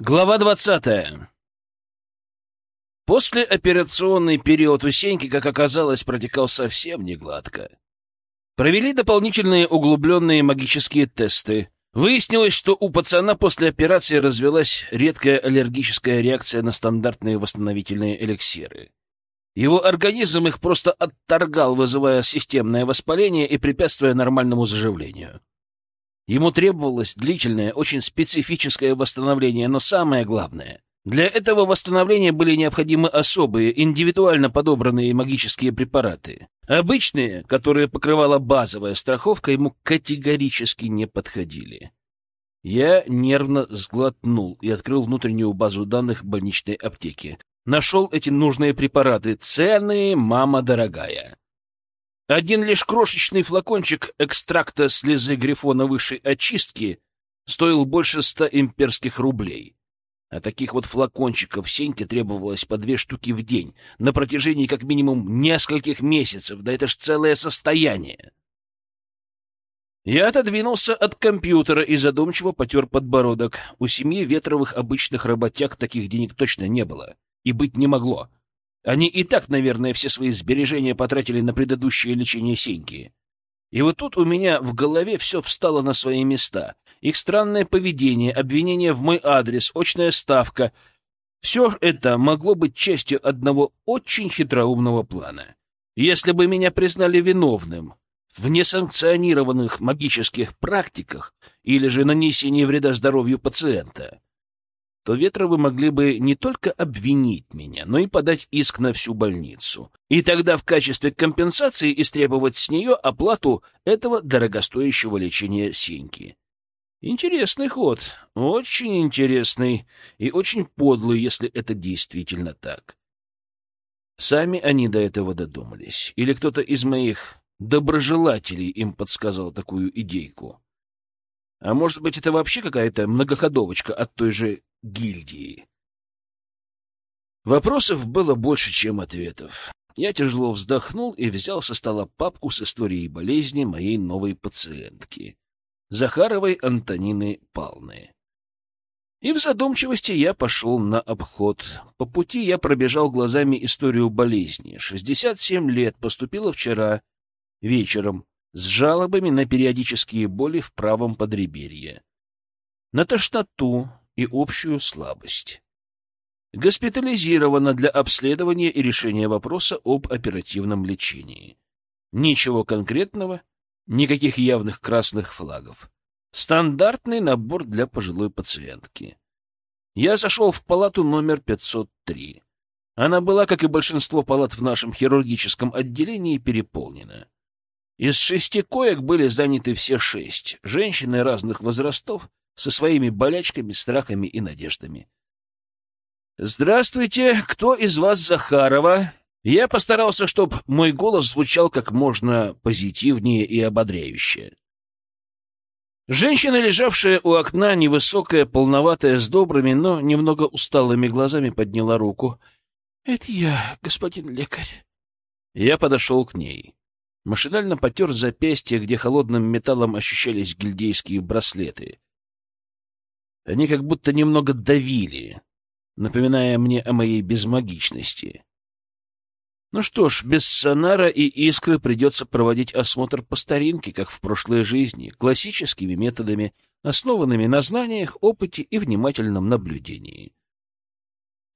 Глава двадцатая. После операционный период у Сеньки, как оказалось, протекал совсем не гладко. Провели дополнительные углубленные магические тесты. Выяснилось, что у пацана после операции развелась редкая аллергическая реакция на стандартные восстановительные эликсиры. Его организм их просто отторгал, вызывая системное воспаление и препятствуя нормальному заживлению. Ему требовалось длительное, очень специфическое восстановление, но самое главное — для этого восстановления были необходимы особые, индивидуально подобранные магические препараты. Обычные, которые покрывала базовая страховка, ему категорически не подходили. Я нервно сглотнул и открыл внутреннюю базу данных больничной аптеки. Нашел эти нужные препараты, ценные, мама дорогая. Один лишь крошечный флакончик экстракта слезы грифона высшей очистки стоил больше ста имперских рублей. А таких вот флакончиков Сеньке требовалось по две штуки в день на протяжении как минимум нескольких месяцев, да это ж целое состояние. Я отодвинулся от компьютера и задумчиво потер подбородок. У семьи Ветровых обычных работяг таких денег точно не было и быть не могло. Они и так, наверное, все свои сбережения потратили на предыдущее лечение Сеньки. И вот тут у меня в голове все встало на свои места. Их странное поведение, обвинение в мой адрес, очная ставка — все это могло быть частью одного очень хитроумного плана. Если бы меня признали виновным в несанкционированных магических практиках или же нанесении вреда здоровью пациента, то Ветровы могли бы не только обвинить меня, но и подать иск на всю больницу. И тогда в качестве компенсации истребовать с нее оплату этого дорогостоящего лечения Сеньки. Интересный ход, очень интересный и очень подлый, если это действительно так. Сами они до этого додумались. Или кто-то из моих доброжелателей им подсказал такую идейку. А может быть, это вообще какая-то многоходовочка от той же гильдии. Вопросов было больше, чем ответов. Я тяжело вздохнул и взял со стола папку с историей болезни моей новой пациентки, Захаровой Антонины Палны. И в задумчивости я пошел на обход. По пути я пробежал глазами историю болезни. 67 лет, поступила вчера вечером с жалобами на периодические боли в правом подреберье, на тошноту, и общую слабость. Госпитализирована для обследования и решения вопроса об оперативном лечении. Ничего конкретного, никаких явных красных флагов. Стандартный набор для пожилой пациентки. Я зашел в палату номер 503. Она была, как и большинство палат в нашем хирургическом отделении, переполнена. Из шести коек были заняты все шесть, женщины разных возрастов, со своими болячками, страхами и надеждами. «Здравствуйте! Кто из вас Захарова?» Я постарался, чтобы мой голос звучал как можно позитивнее и ободряюще. Женщина, лежавшая у окна, невысокая, полноватая, с добрыми, но немного усталыми глазами, подняла руку. — Это я, господин лекарь. Я подошел к ней. Машинально потер запястье, где холодным металлом ощущались гильдейские браслеты. Они как будто немного давили, напоминая мне о моей безмагичности. Ну что ж, без сонара и искры придется проводить осмотр по старинке, как в прошлой жизни, классическими методами, основанными на знаниях, опыте и внимательном наблюдении.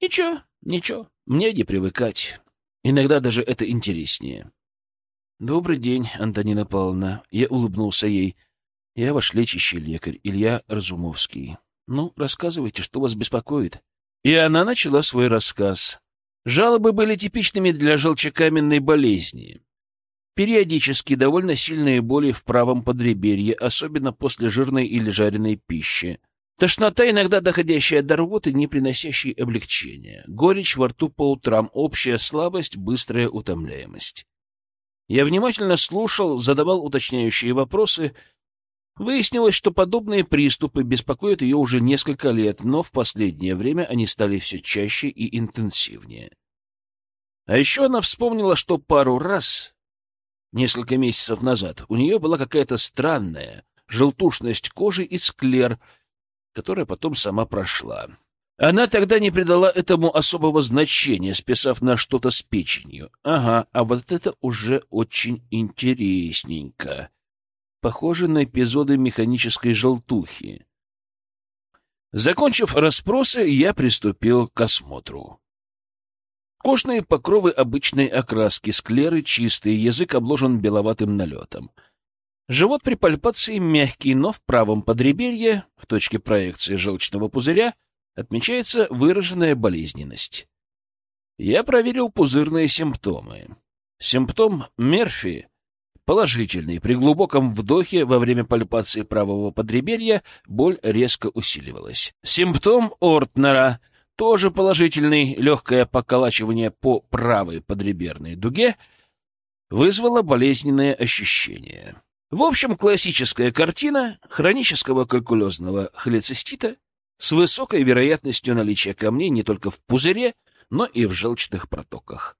Ничего, ничего, мне не привыкать. Иногда даже это интереснее. «Добрый день, Антонина Павловна». Я улыбнулся ей. «Я ваш лечащий лекарь, Илья Разумовский. Ну, рассказывайте, что вас беспокоит. И она начала свой рассказ. Жалобы были типичными для желчекаменной болезни. Периодически довольно сильные боли в правом подреберье, особенно после жирной или жареной пищи. Тошнота, иногда доходящая до рвоты, не приносящей облегчения. Горечь во рту по утрам, общая слабость, быстрая утомляемость. Я внимательно слушал, задавал уточняющие вопросы — Выяснилось, что подобные приступы беспокоят ее уже несколько лет, но в последнее время они стали все чаще и интенсивнее. А еще она вспомнила, что пару раз, несколько месяцев назад, у нее была какая-то странная желтушность кожи и склер, которая потом сама прошла. Она тогда не придала этому особого значения, списав на что-то с печенью. Ага, а вот это уже очень интересненько. Похоже на эпизоды механической желтухи. Закончив расспросы, я приступил к осмотру. Кожные покровы обычной окраски, склеры чистые, язык обложен беловатым налетом. Живот при пальпации мягкий, но в правом подреберье, в точке проекции желчного пузыря, отмечается выраженная болезненность. Я проверил пузырные симптомы. Симптом Мерфи положительный. При глубоком вдохе во время пальпации правого подреберья боль резко усиливалась. Симптом Ортнера тоже положительный. Легкое поколачивание по правой подреберной дуге вызвало болезненное ощущение. В общем, классическая картина хронического калькулезного холецистита с высокой вероятностью наличия камней не только в пузыре, но и в желчных протоках.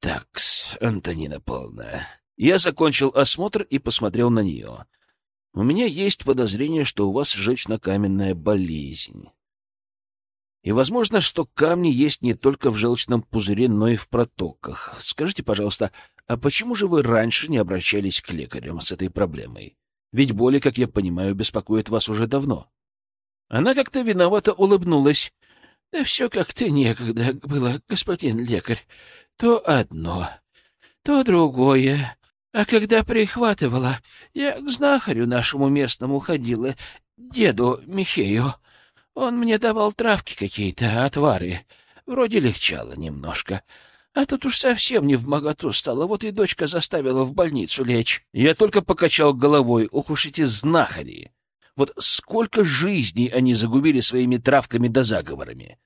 Такс, Антонина Павловна. Я закончил осмотр и посмотрел на нее. У меня есть подозрение, что у вас желчно-каменная болезнь. И возможно, что камни есть не только в желчном пузыре, но и в протоках. Скажите, пожалуйста, а почему же вы раньше не обращались к лекарям с этой проблемой? Ведь боли, как я понимаю, беспокоят вас уже давно. Она как-то виновато улыбнулась. — Да все как-то некогда было, господин лекарь. То одно, то другое. А когда прихватывала, я к знахарю нашему местному ходила, деду Михею. Он мне давал травки какие-то, отвары. Вроде легчало немножко. А тут уж совсем не в моготу стало, вот и дочка заставила в больницу лечь. Я только покачал головой, ох уж эти знахари. Вот сколько жизней они загубили своими травками да заговорами.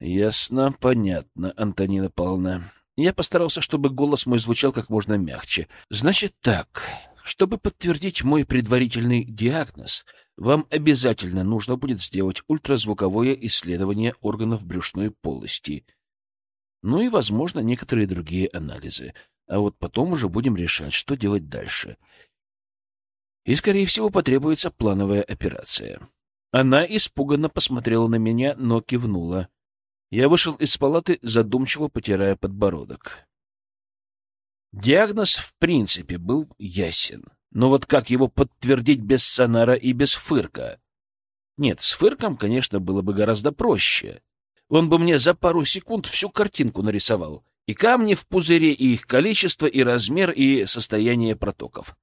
Ясно, понятно, Антонина Павловна. Я постарался, чтобы голос мой звучал как можно мягче. Значит так, чтобы подтвердить мой предварительный диагноз, вам обязательно нужно будет сделать ультразвуковое исследование органов брюшной полости. Ну и, возможно, некоторые другие анализы. А вот потом уже будем решать, что делать дальше и, скорее всего, потребуется плановая операция. Она испуганно посмотрела на меня, но кивнула. Я вышел из палаты, задумчиво потирая подбородок. Диагноз, в принципе, был ясен. Но вот как его подтвердить без сонара и без фырка? Нет, с фырком, конечно, было бы гораздо проще. Он бы мне за пару секунд всю картинку нарисовал. И камни в пузыре, и их количество, и размер, и состояние протоков.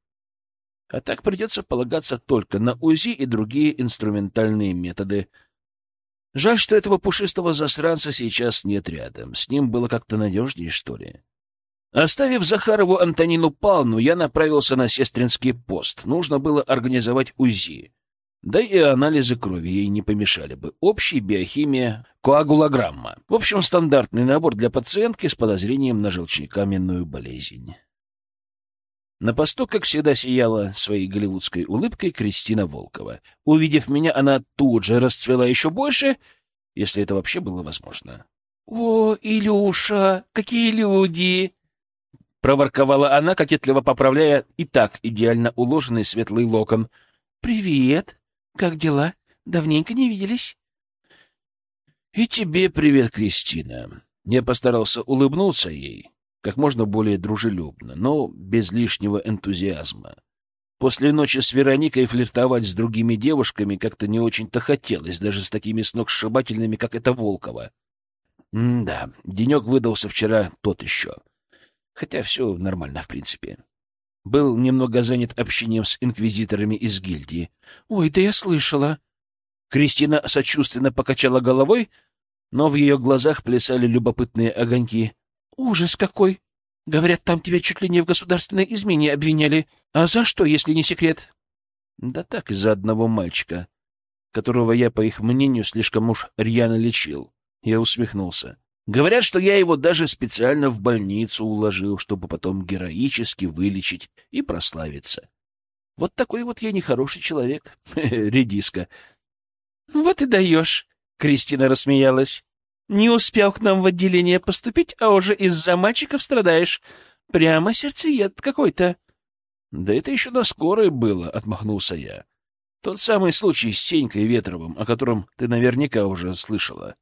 А так придется полагаться только на УЗИ и другие инструментальные методы. Жаль, что этого пушистого засранца сейчас нет рядом. С ним было как-то надежнее, что ли. Оставив Захарову Антонину Павловну, я направился на сестринский пост. Нужно было организовать УЗИ. Да и анализы крови ей не помешали бы. Общая биохимия, коагулограмма. В общем, стандартный набор для пациентки с подозрением на желчекаменную болезнь. На посту, как всегда, сияла своей голливудской улыбкой Кристина Волкова. Увидев меня, она тут же расцвела еще больше, если это вообще было возможно. — О, Илюша, какие люди! — проворковала она, кокетливо поправляя и так идеально уложенный светлый локон. — Привет! Как дела? Давненько не виделись. — И тебе привет, Кристина. Я постарался улыбнуться ей как можно более дружелюбно, но без лишнего энтузиазма. После ночи с Вероникой флиртовать с другими девушками как-то не очень-то хотелось, даже с такими сногсшибательными, как эта Волкова. М да, денек выдался вчера тот еще. Хотя все нормально, в принципе. Был немного занят общением с инквизиторами из гильдии. — Ой, да я слышала. Кристина сочувственно покачала головой, но в ее глазах плясали любопытные огоньки. Ужас какой! Говорят, там тебя чуть ли не в государственной измене обвиняли. А за что, если не секрет? Да так, из-за одного мальчика, которого я, по их мнению, слишком уж рьяно лечил. Я усмехнулся. Говорят, что я его даже специально в больницу уложил, чтобы потом героически вылечить и прославиться. Вот такой вот я нехороший человек. Редиска. — Вот и даешь, — Кристина рассмеялась. Не успел к нам в отделение поступить, а уже из-за мальчиков страдаешь. Прямо сердцеед какой-то. — Да это еще на скорой было, — отмахнулся я. — Тот самый случай с Сенькой Ветровым, о котором ты наверняка уже слышала.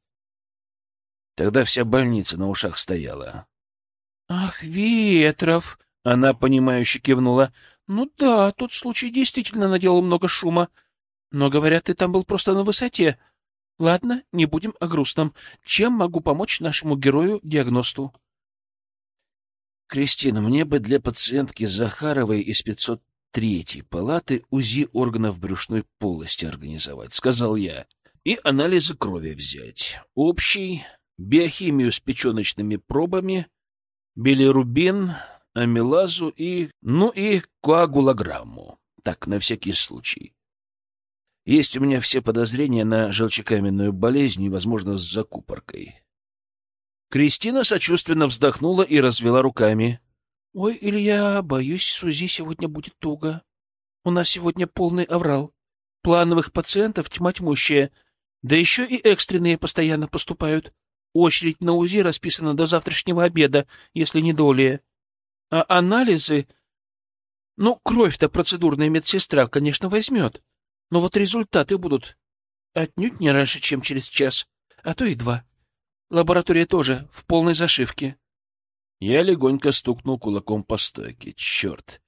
Тогда вся больница на ушах стояла. — Ах, Ветров! — она, понимающе кивнула. — Ну да, тот случай действительно наделал много шума. Но, говорят, ты там был просто на высоте. Ладно, не будем о грустном. Чем могу помочь нашему герою-диагносту? — Кристина, мне бы для пациентки Захаровой из 503-й палаты УЗИ органов брюшной полости организовать, — сказал я, — и анализы крови взять. Общий, биохимию с печеночными пробами, билирубин, амилазу и... ну и коагулограмму. Так, на всякий случай. Есть у меня все подозрения на желчекаменную болезнь и, возможно, с закупоркой. Кристина сочувственно вздохнула и развела руками. — Ой, Илья, боюсь, Сузи сегодня будет туго. У нас сегодня полный аврал. Плановых пациентов тьма тьмущая. Да еще и экстренные постоянно поступают. Очередь на УЗИ расписана до завтрашнего обеда, если не долее. А анализы... Ну, кровь-то процедурная медсестра, конечно, возьмет. Но вот результаты будут отнюдь не раньше, чем через час, а то и два. Лаборатория тоже в полной зашивке. Я легонько стукнул кулаком по стойке. Черт!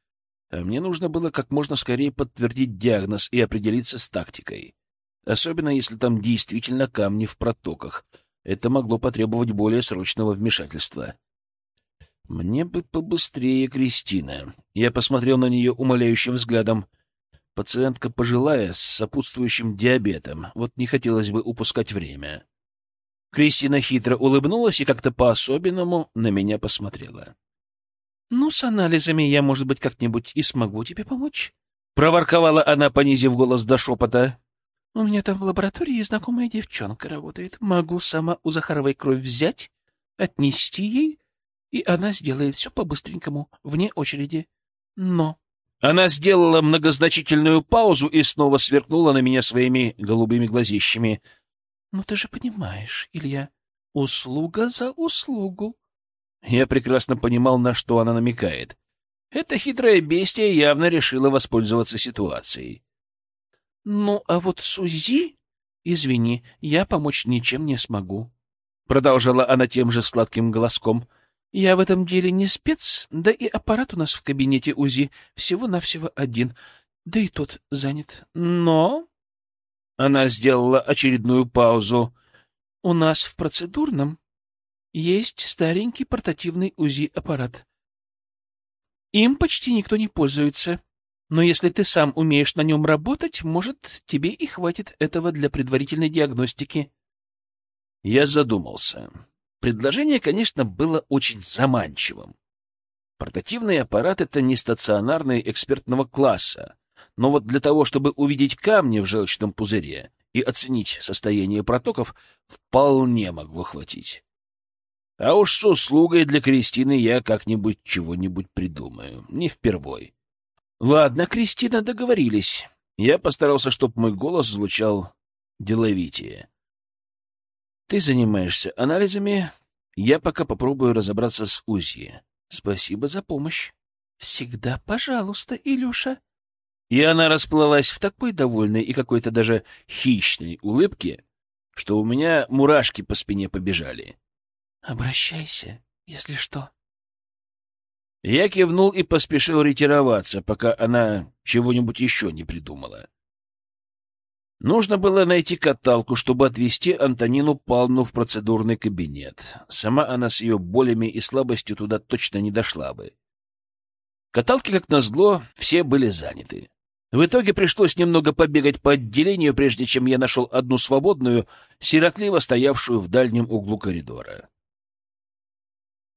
А мне нужно было как можно скорее подтвердить диагноз и определиться с тактикой. Особенно если там действительно камни в протоках — это могло потребовать более срочного вмешательства. «Мне бы побыстрее, Кристина». Я посмотрел на нее умоляющим взглядом. Пациентка пожилая, с сопутствующим диабетом. Вот не хотелось бы упускать время. Кристина хитро улыбнулась и как-то по-особенному на меня посмотрела. «Ну, с анализами я, может быть, как-нибудь и смогу тебе помочь?» Проворковала она, понизив голос до шепота. У меня там в лаборатории знакомая девчонка работает. Могу сама у Захаровой кровь взять, отнести ей, и она сделает все по-быстренькому, вне очереди. Но... Она сделала многозначительную паузу и снова сверкнула на меня своими голубыми глазищами. — Ну ты же понимаешь, Илья, услуга за услугу. Я прекрасно понимал, на что она намекает. Эта хитрая бестия явно решила воспользоваться ситуацией. Ну, а вот Сузи... Извини, я помочь ничем не смогу. Продолжала она тем же сладким голоском. Я в этом деле не спец, да и аппарат у нас в кабинете УЗИ всего-навсего один, да и тот занят. Но... Она сделала очередную паузу. У нас в процедурном есть старенький портативный УЗИ-аппарат. Им почти никто не пользуется. Но если ты сам умеешь на нем работать, может, тебе и хватит этого для предварительной диагностики. Я задумался. Предложение, конечно, было очень заманчивым. Портативный аппарат — это не стационарный экспертного класса, но вот для того, чтобы увидеть камни в желчном пузыре и оценить состояние протоков, вполне могло хватить. А уж с услугой для Кристины я как-нибудь чего-нибудь придумаю, не впервой. Ладно, Кристина, договорились. Я постарался, чтобы мой голос звучал деловитее. Ты занимаешься анализами, я пока попробую разобраться с УЗИ. Спасибо за помощь. Всегда пожалуйста, Илюша. И она расплылась в такой довольной и какой-то даже хищной улыбке, что у меня мурашки по спине побежали. Обращайся, если что. Я кивнул и поспешил ретироваться, пока она чего-нибудь еще не придумала. Нужно было найти каталку, чтобы отвезти Антонину Павловну в процедурный кабинет. Сама она с ее болями и слабостью туда точно не дошла бы. Каталки, как назло, все были заняты. В итоге пришлось немного побегать по отделению, прежде чем я нашел одну свободную, сиротливо стоявшую в дальнем углу коридора.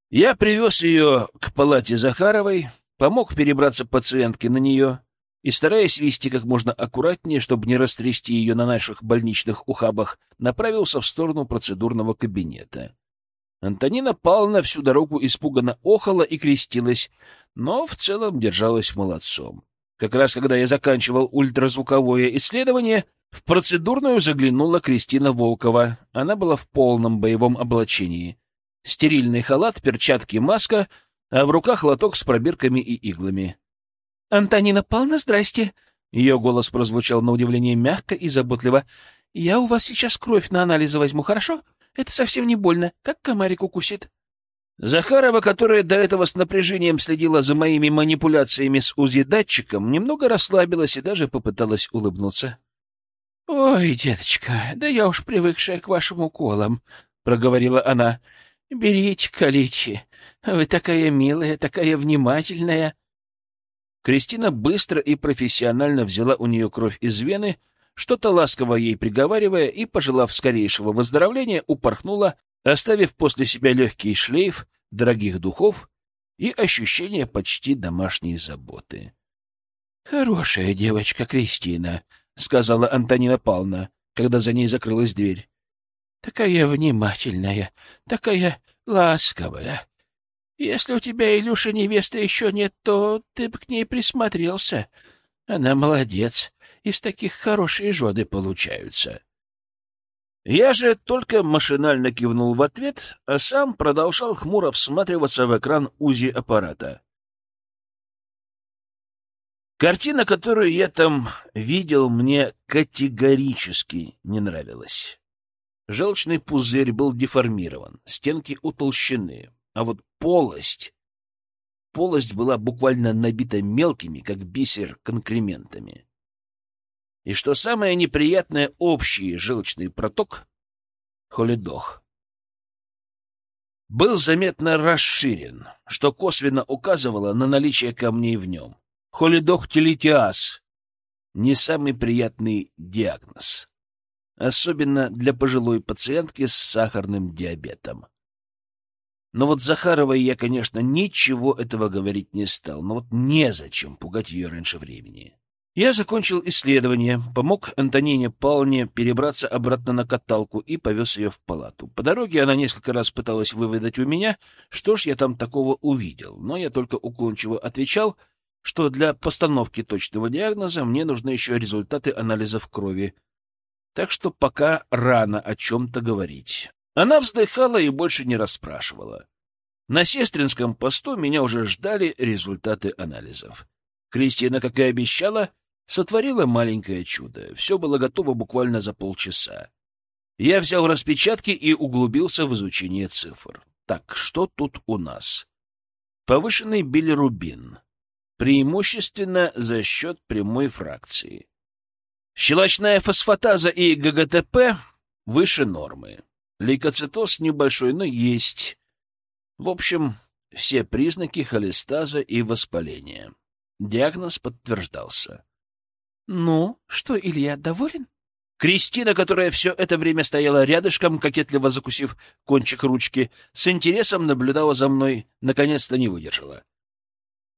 Я привез ее к палате Захаровой, помог перебраться пациентке на нее и, стараясь вести как можно аккуратнее, чтобы не растрясти ее на наших больничных ухабах, направился в сторону процедурного кабинета. Антонина Павловна всю дорогу испуганно охала и крестилась, но в целом держалась молодцом. Как раз когда я заканчивал ультразвуковое исследование, в процедурную заглянула Кристина Волкова. Она была в полном боевом облачении стерильный халат, перчатки, маска, а в руках лоток с пробирками и иглами. — Антонина Павловна, здрасте! Ее голос прозвучал на удивление мягко и заботливо. «Я у вас сейчас кровь на анализы возьму, хорошо? Это совсем не больно, как комарик укусит». Захарова, которая до этого с напряжением следила за моими манипуляциями с УЗИ-датчиком, немного расслабилась и даже попыталась улыбнуться. — Ой, деточка, да я уж привыкшая к вашим уколам, — проговорила она. — Берите, колите. Вы такая милая, такая внимательная. Кристина быстро и профессионально взяла у нее кровь из вены, что-то ласково ей приговаривая и, пожелав скорейшего выздоровления, упорхнула оставив после себя легкий шлейф дорогих духов и ощущение почти домашней заботы. — Хорошая девочка Кристина, — сказала Антонина Павловна, когда за ней закрылась дверь. — Такая внимательная, такая ласковая. Если у тебя, Илюша, невесты еще нет, то ты бы к ней присмотрелся. Она молодец, из таких хорошие жены получаются. Я же только машинально кивнул в ответ, а сам продолжал хмуро всматриваться в экран УЗИ аппарата. Картина, которую я там видел, мне категорически не нравилась. Желчный пузырь был деформирован, стенки утолщены, а вот полость... Полость была буквально набита мелкими, как бисер, конкрементами. И что самое неприятное, общий желчный проток, холидох, был заметно расширен, что косвенно указывало на наличие камней в нем. Холидох телетиаз — не самый приятный диагноз, особенно для пожилой пациентки с сахарным диабетом. Но вот Захаровой я, конечно, ничего этого говорить не стал, но вот незачем пугать ее раньше времени. Я закончил исследование, помог Антонине Павловне перебраться обратно на каталку и повез ее в палату. По дороге она несколько раз пыталась выведать у меня, что ж я там такого увидел, но я только уклончиво отвечал, что для постановки точного диагноза мне нужны еще результаты анализов крови. Так что пока рано о чем-то говорить. Она вздыхала и больше не расспрашивала. На сестринском посту меня уже ждали результаты анализов. Кристина, как и обещала, сотворила маленькое чудо. Все было готово буквально за полчаса. Я взял распечатки и углубился в изучение цифр. Так, что тут у нас? Повышенный билирубин. Преимущественно за счет прямой фракции. Щелочная фосфатаза и ГГТП выше нормы. Лейкоцитоз небольшой, но есть. В общем, все признаки холестаза и воспаления. Диагноз подтверждался. «Ну, что, Илья, доволен?» Кристина, которая все это время стояла рядышком, кокетливо закусив кончик ручки, с интересом наблюдала за мной, наконец-то не выдержала.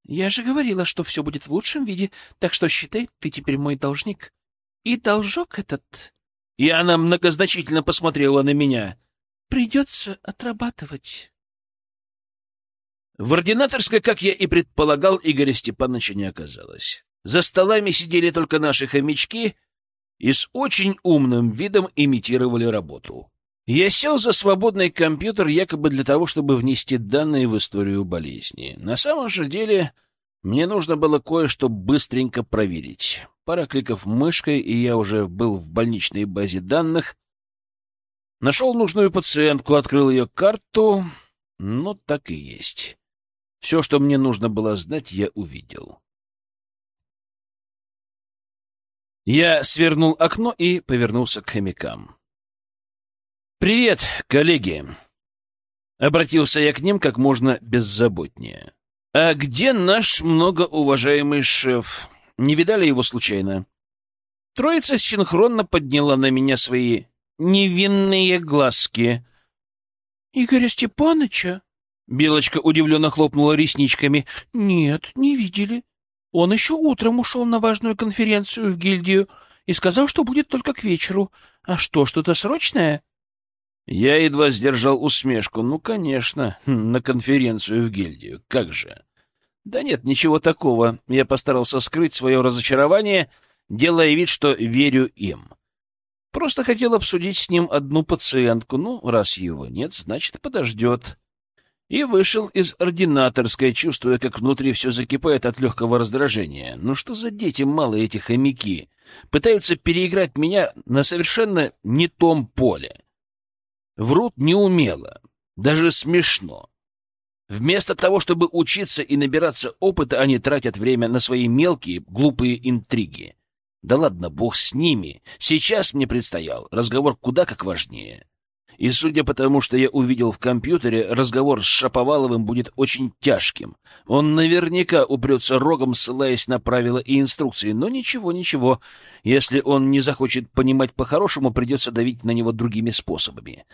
«Я же говорила, что все будет в лучшем виде, так что считай, ты теперь мой должник. И должок этот...» И она многозначительно посмотрела на меня. «Придется отрабатывать». В ординаторской, как я и предполагал, Игоря Степановича не оказалось. За столами сидели только наши хомячки и с очень умным видом имитировали работу. Я сел за свободный компьютер якобы для того, чтобы внести данные в историю болезни. На самом же деле мне нужно было кое-что быстренько проверить. Пара кликов мышкой, и я уже был в больничной базе данных. Нашел нужную пациентку, открыл ее карту. Ну, так и есть. Все, что мне нужно было знать, я увидел. Я свернул окно и повернулся к хомякам. «Привет, коллеги!» Обратился я к ним как можно беззаботнее. «А где наш многоуважаемый шеф? Не видали его случайно?» Троица синхронно подняла на меня свои невинные глазки. «Игоря Степаныча?» Белочка удивленно хлопнула ресничками. «Нет, не видели. Он еще утром ушел на важную конференцию в гильдию и сказал, что будет только к вечеру. А что, что-то срочное? Я едва сдержал усмешку. Ну, конечно, на конференцию в гильдию. Как же? Да нет, ничего такого. Я постарался скрыть свое разочарование, делая вид, что верю им. Просто хотел обсудить с ним одну пациентку. Ну, раз его нет, значит, подождет. И вышел из ординаторской, чувствуя, как внутри все закипает от легкого раздражения. Ну что за дети малые эти хомяки? Пытаются переиграть меня на совершенно не том поле. Врут неумело, даже смешно. Вместо того, чтобы учиться и набираться опыта, они тратят время на свои мелкие, глупые интриги. Да ладно, бог с ними. Сейчас мне предстоял разговор куда как важнее. И судя по тому, что я увидел в компьютере, разговор с Шаповаловым будет очень тяжким. Он наверняка упрется рогом, ссылаясь на правила и инструкции. Но ничего, ничего. Если он не захочет понимать по-хорошему, придется давить на него другими способами.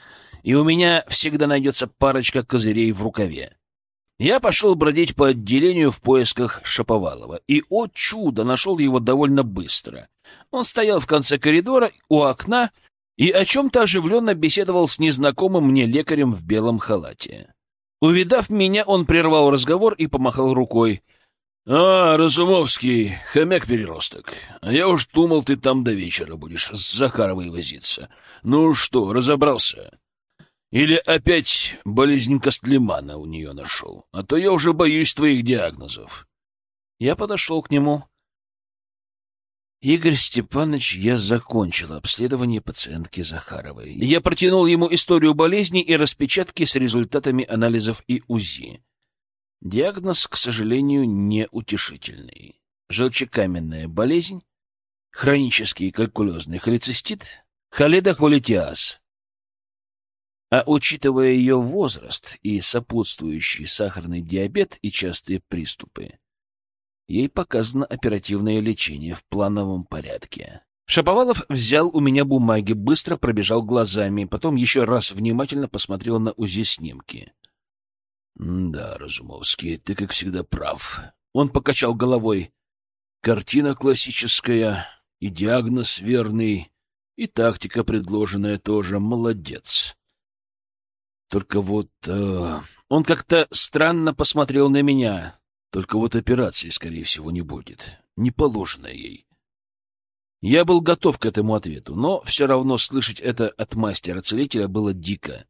И у меня всегда найдется парочка козырей в рукаве. Я пошел бродить по отделению в поисках Шаповалова. И, о чудо, нашел его довольно быстро. Он стоял в конце коридора у окна, и о чем-то оживленно беседовал с незнакомым мне лекарем в белом халате. Увидав меня, он прервал разговор и помахал рукой. — А, Разумовский, хомяк-переросток. А я уж думал, ты там до вечера будешь с Захаровой возиться. Ну что, разобрался? Или опять болезнь Костлемана у нее нашел? А то я уже боюсь твоих диагнозов. Я подошел к нему. Игорь Степанович, я закончил обследование пациентки Захаровой. Я протянул ему историю болезни и распечатки с результатами анализов и УЗИ. Диагноз, к сожалению, неутешительный. Желчекаменная болезнь, хронический калькулезный холецистит, холедохолитиаз. А учитывая ее возраст и сопутствующий сахарный диабет и частые приступы, Ей показано оперативное лечение в плановом порядке. Шаповалов взял у меня бумаги, быстро пробежал глазами, потом еще раз внимательно посмотрел на УЗИ-снимки. — Да, Разумовский, ты, как всегда, прав. Он покачал головой. Картина классическая, и диагноз верный, и тактика предложенная тоже. Молодец. Только вот... Э, он как-то странно посмотрел на меня. Только вот операции, скорее всего, не будет. Не положено ей. Я был готов к этому ответу, но все равно слышать это от мастера-целителя было дико.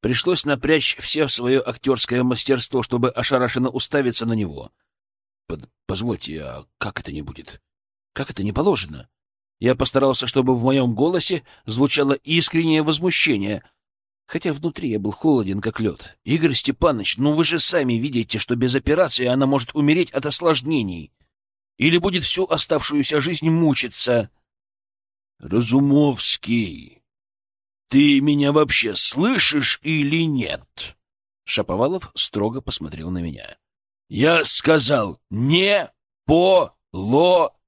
Пришлось напрячь все свое актерское мастерство, чтобы ошарашенно уставиться на него. Под... Позвольте, а как это не будет? Как это не положено? Я постарался, чтобы в моем голосе звучало искреннее возмущение — хотя внутри я был холоден, как лед. «Игорь Степанович, ну вы же сами видите, что без операции она может умереть от осложнений. Или будет всю оставшуюся жизнь мучиться». «Разумовский, ты меня вообще слышишь или нет?» Шаповалов строго посмотрел на меня. «Я сказал, не по-ло-же-но!»